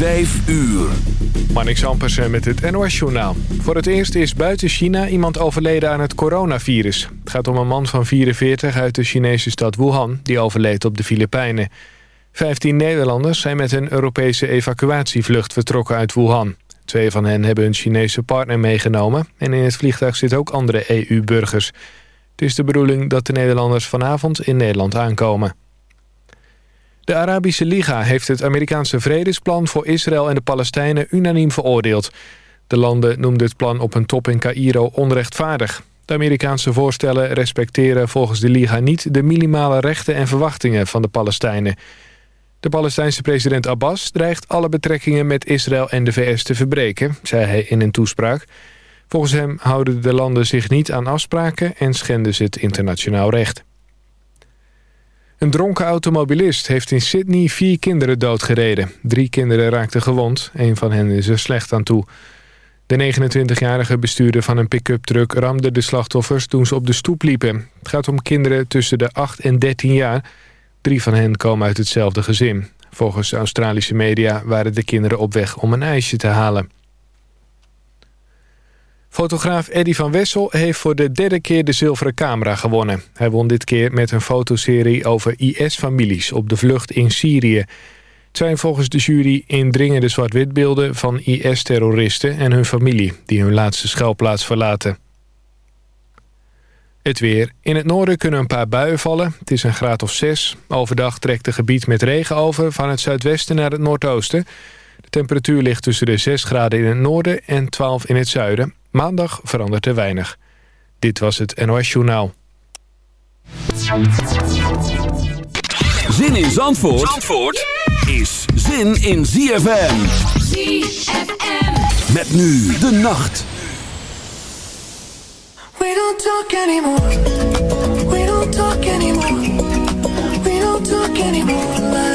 Vijf uur. Marnix Ampersen met het NOS-journaal. Voor het eerst is buiten China iemand overleden aan het coronavirus. Het gaat om een man van 44 uit de Chinese stad Wuhan... die overleed op de Filipijnen. Vijftien Nederlanders zijn met een Europese evacuatievlucht vertrokken uit Wuhan. Twee van hen hebben een Chinese partner meegenomen... en in het vliegtuig zitten ook andere EU-burgers. Het is de bedoeling dat de Nederlanders vanavond in Nederland aankomen. De Arabische Liga heeft het Amerikaanse vredesplan voor Israël en de Palestijnen unaniem veroordeeld. De landen noemden het plan op een top in Cairo onrechtvaardig. De Amerikaanse voorstellen respecteren volgens de Liga niet de minimale rechten en verwachtingen van de Palestijnen. De Palestijnse president Abbas dreigt alle betrekkingen met Israël en de VS te verbreken, zei hij in een toespraak. Volgens hem houden de landen zich niet aan afspraken en schenden ze het internationaal recht. Een dronken automobilist heeft in Sydney vier kinderen doodgereden. Drie kinderen raakten gewond, een van hen is er slecht aan toe. De 29-jarige bestuurder van een pick-up truck ramde de slachtoffers toen ze op de stoep liepen. Het gaat om kinderen tussen de 8 en 13 jaar. Drie van hen komen uit hetzelfde gezin. Volgens Australische media waren de kinderen op weg om een ijsje te halen. Fotograaf Eddy van Wessel heeft voor de derde keer de zilveren camera gewonnen. Hij won dit keer met een fotoserie over IS-families op de vlucht in Syrië. Het zijn volgens de jury indringende zwart-witbeelden van IS-terroristen en hun familie... die hun laatste schuilplaats verlaten. Het weer. In het noorden kunnen een paar buien vallen. Het is een graad of 6. Overdag trekt het gebied met regen over van het zuidwesten naar het noordoosten. De temperatuur ligt tussen de 6 graden in het noorden en 12 in het zuiden. Maandag verandert er weinig. Dit was het NOS Journaal. Zin in Zandvoort, Zandvoort is zin in ZFM. ZFM. Met nu de nacht. We don't talk anymore. We don't talk anymore. We don't talk anymore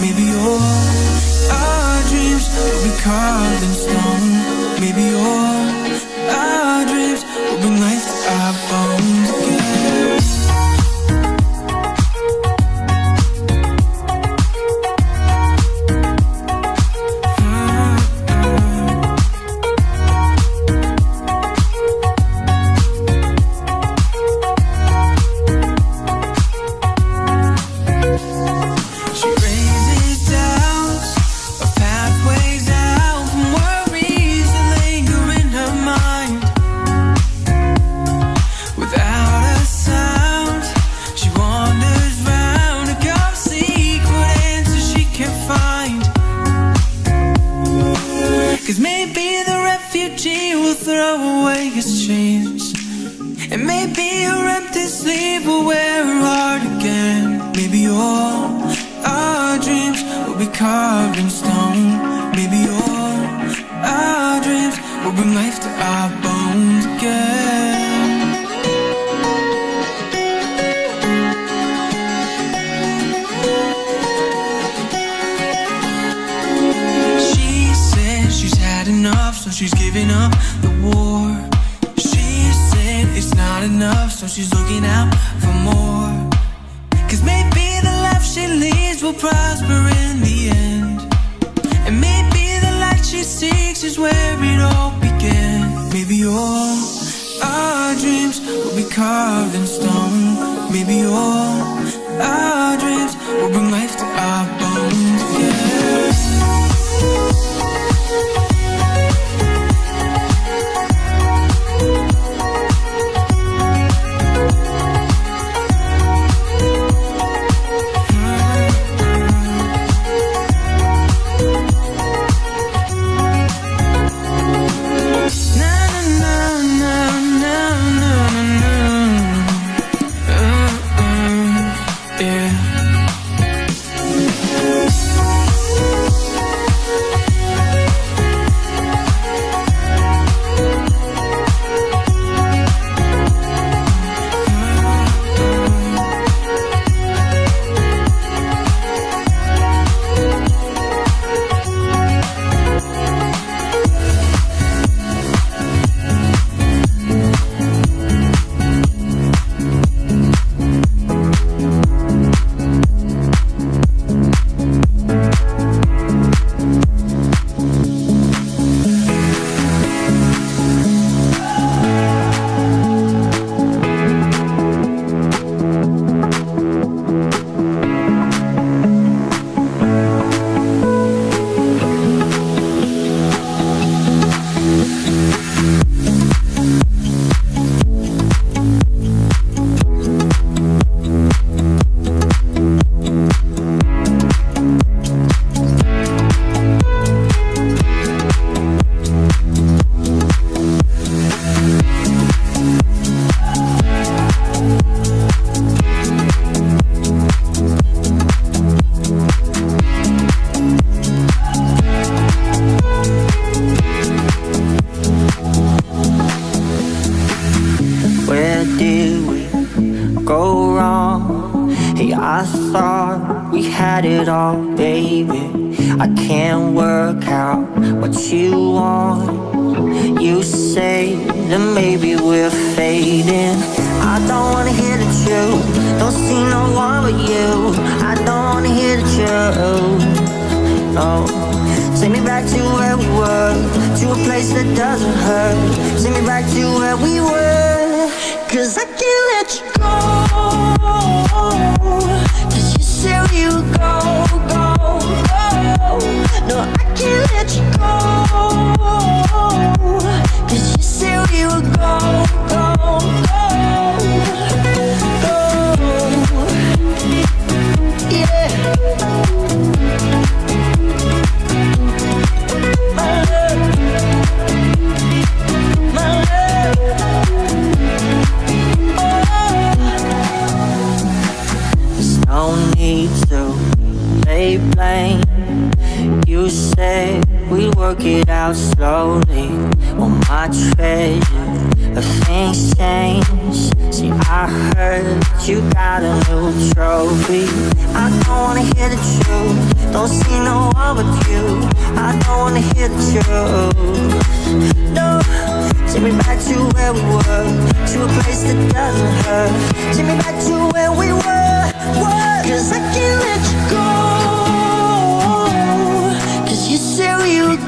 Maybe all our dreams will be carved in stone. Maybe all had it all, baby. I can't work out what you want. You say that maybe we're fading. I don't wanna hear the truth. Don't see no one but you. I don't wanna hear the truth. No. Take me back to where we were, to a place that doesn't hurt. Take me back to where we were, cause I can't let you go till you go, go, go. No, I can't let you go. Cause you said we would go, go, go. Go. Yeah. lay blame. You say we work it out slowly. Well, my treasure, things change. See, I heard you got a new trophy. I don't wanna hear the truth. Don't see no one but you. I don't wanna hear the truth. No, take me back to where we were, to a place that doesn't hurt. Take me back to where we were, were. Cause I can't let you go until you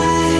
night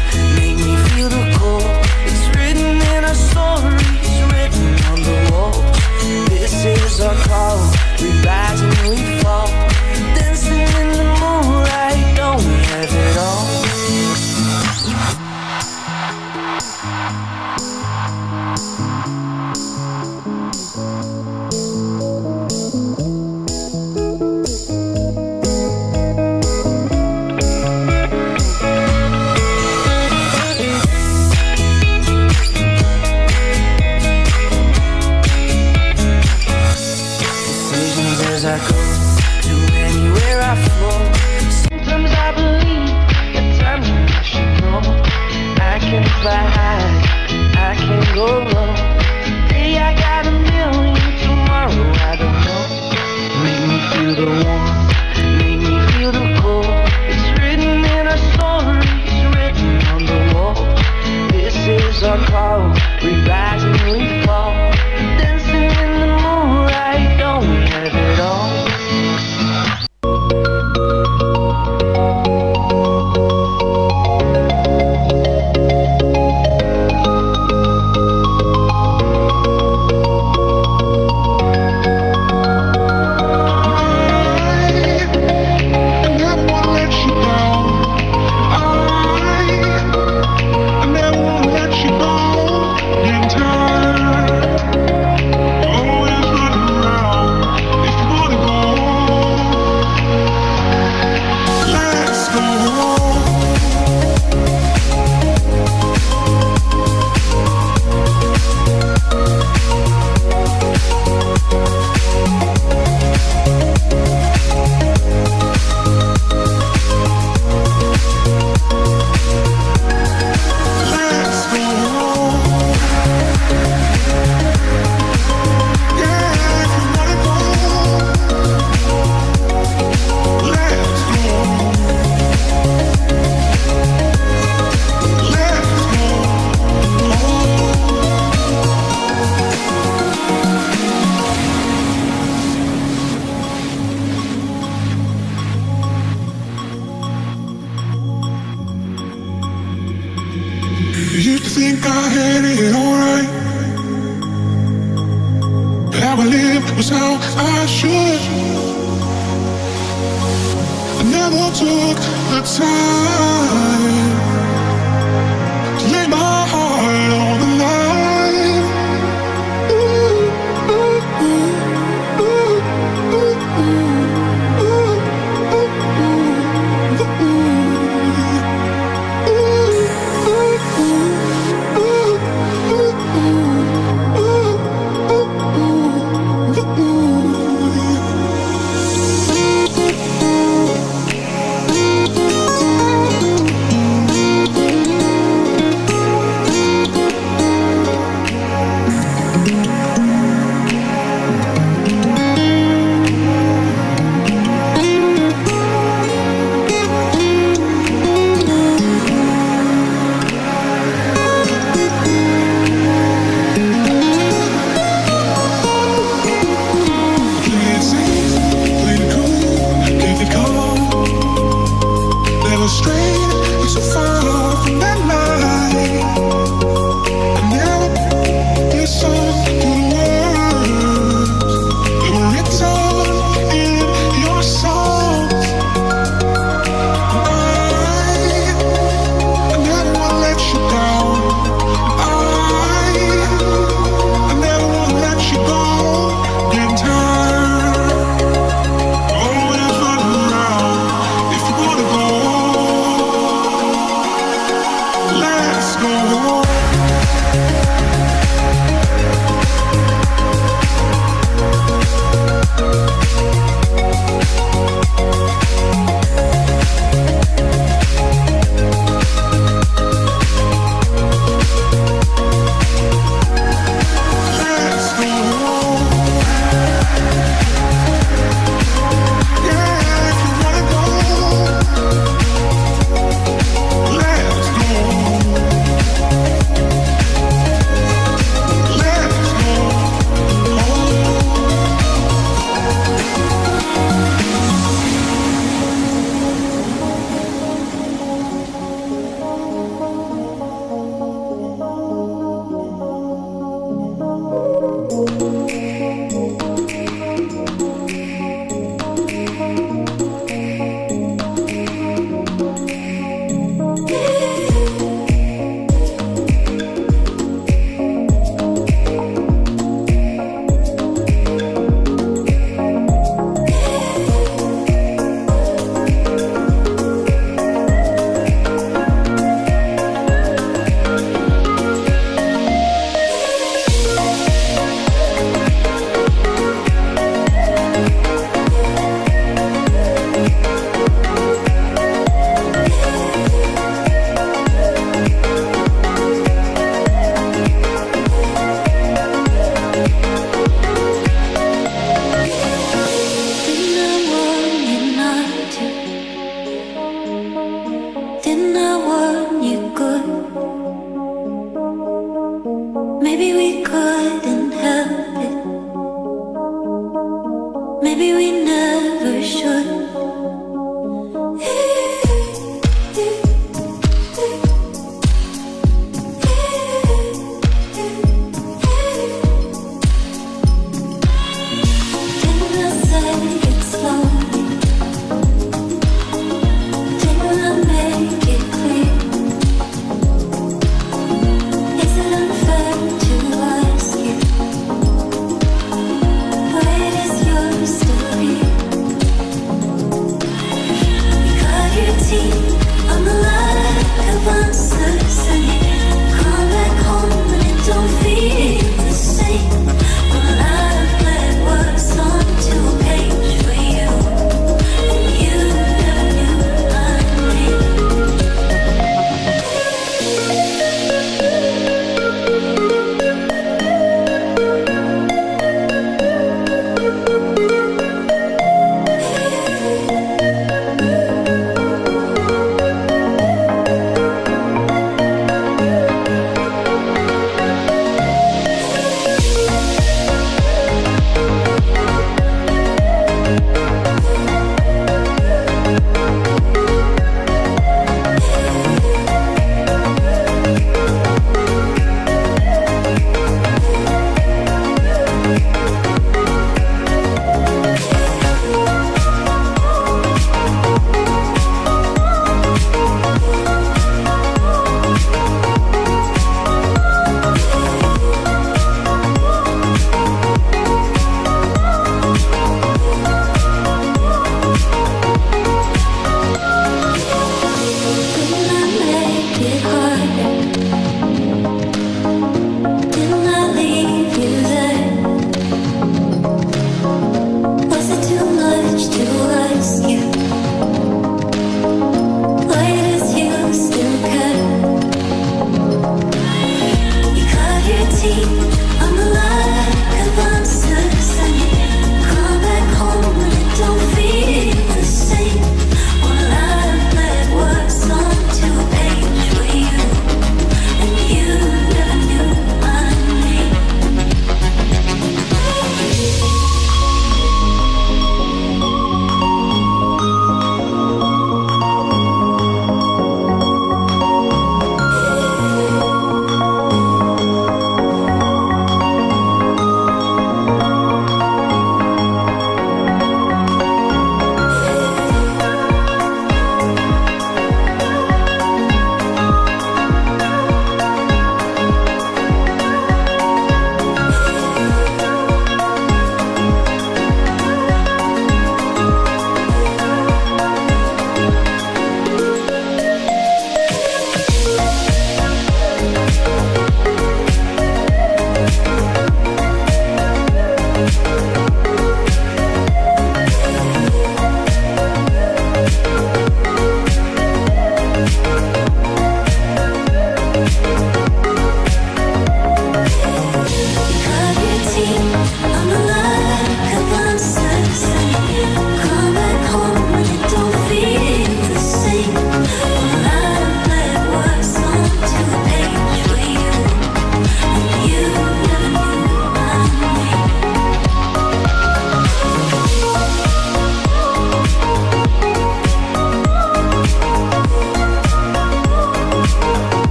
on call.